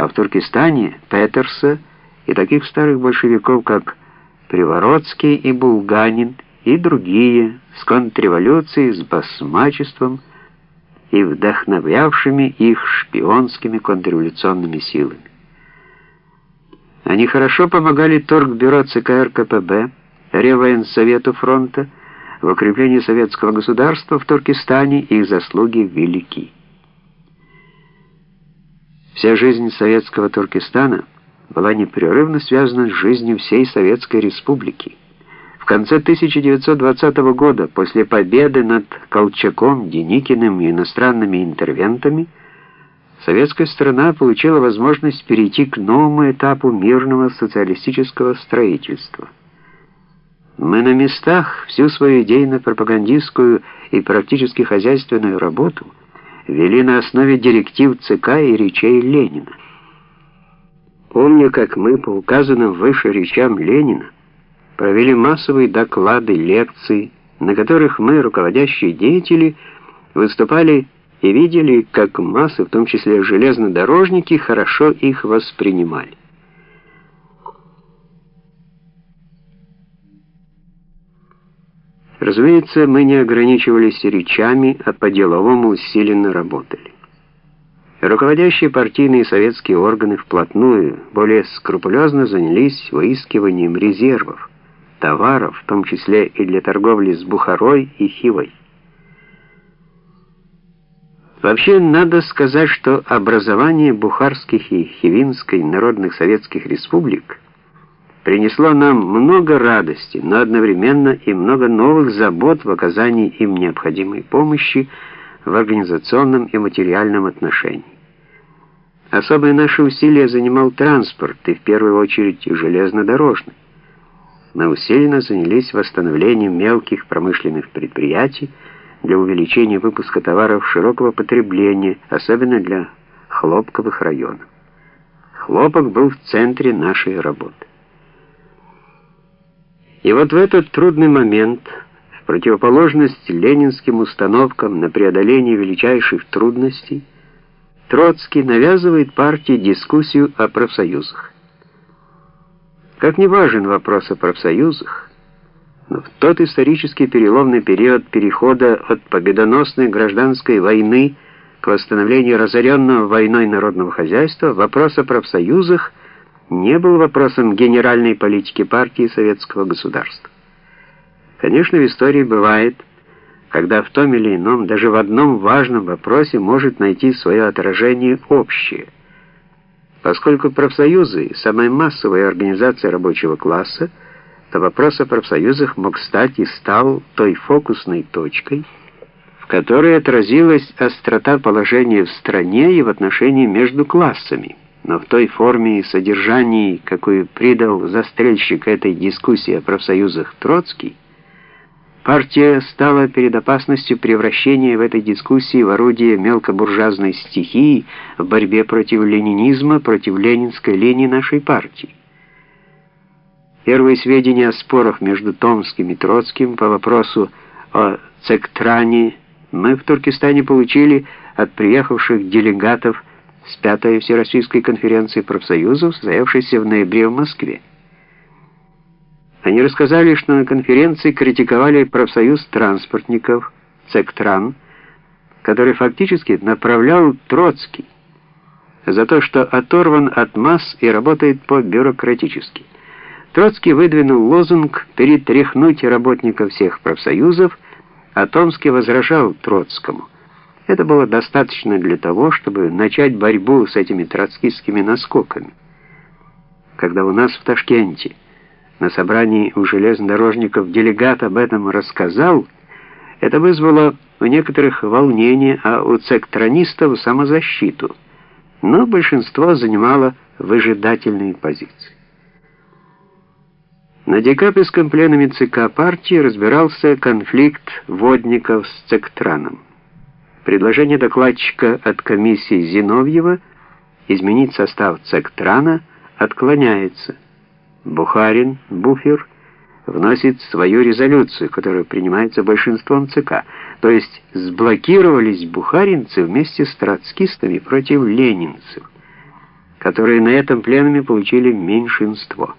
а в Туркестане Петерса и таких старых большевиков, как Привородский и Булганин, и другие с контрреволюцией, с басмачеством и вдохновлявшими их шпионскими контрреволюционными силами. Они хорошо помогали Торгбюро ЦК РКПБ, Реввоенсовету фронта, в укреплении советского государства в Туркестане их заслуги велики. Вся жизнь советского Туркестана была непрерывно связана с жизнью всей Советской Республики. В конце 1920 года, после победы над Колчаком, Деникиным и иностранными интервентами, советская страна получила возможность перейти к новому этапу мирного социалистического строительства. Мы на местах всю свою идейно-пропагандистскую и практически хозяйственную работу вели на основе директив ЦК и речей Ленина. Помню, как мы по указанным выше речам Ленина провели массовые доклады, лекции, на которых мы, руководящие деятели, выступали и видели, как массы, в том числе железнодорожники, хорошо их воспринимали. Разумеется, мы не ограничивались речами, а по-деловому усиленно работали. Руководящие партийные и советские органы вплотную, более скрупулезно занялись выискиванием резервов, товаров, в том числе и для торговли с Бухарой и Хивой. Вообще, надо сказать, что образование Бухарских и Хивинской народных советских республик – принесло нам много радости, но одновременно и много новых забот в оказании им необходимой помощи в организационном и материальном отношении. Особое наше усилие занимал транспорт, и в первую очередь железнодорожный. Мы усиленно занялись восстановлением мелких промышленных предприятий для увеличения выпуска товаров широкого потребления, особенно для хлопковых районов. Хлопок был в центре нашей работы. И вот в этот трудный момент, в противоположность ленинским установкам на преодоление величайших трудностей, Троцкий навязывает партии дискуссию о профсоюзах. Как не важен вопрос о профсоюзах, но в тот исторический переломный период перехода от победоносной гражданской войны к восстановлению разоренного войной народного хозяйства вопрос о профсоюзах – не был вопросом генеральной политики партии советского государства. Конечно, в истории бывает, когда в том или ином, даже в одном важном вопросе может найти свое отражение общее. Поскольку профсоюзы – самая массовая организация рабочего класса, то вопрос о профсоюзах мог стать и стал той фокусной точкой, в которой отразилась острота положения в стране и в отношении между классами но в той форме и содержании, какую придал застрельщик этой дискуссии о профсоюзах Троцкий, партия стала перед опасностью превращения в этой дискуссии в орудие мелкобуржуазной стихии в борьбе против ленинизма, против ленинской линии нашей партии. Первые сведения о спорах между Томским и Троцким по вопросу о Цектране мы в Туркестане получили от приехавших делегатов с Пятой Всероссийской конференции профсоюзов, состоявшейся в ноябре в Москве. Они рассказали, что на конференции критиковали профсоюз транспортников, Цектран, который фактически направлял Троцкий, за то, что оторван от масс и работает по-бюрократически. Троцкий выдвинул лозунг «перетряхнуть работников всех профсоюзов», а Томский возражал Троцкому – это было достаточно для того, чтобы начать борьбу с этими троцкистскими наскоками. Когда у нас в Ташкенте на собрании у железнодорожников делегат об этом рассказал, это вызвало у некоторых волнение, а у цектронистов самозащиту, но большинство занимало выжидательные позиции. На декабрьском пленуме ЦК партии разбирался конфликт водников с Цектраном. Предложение докладчика от комиссии Зиновьева изменить состав ЦЕКТРАНа отклоняется. Бухарин, Буфер, вносит свою резолюцию, которая принимается большинством ЦК. То есть сблокировались бухаринцы вместе с троцкистами против ленинцев. которые на этом пленуме получили меньшинство.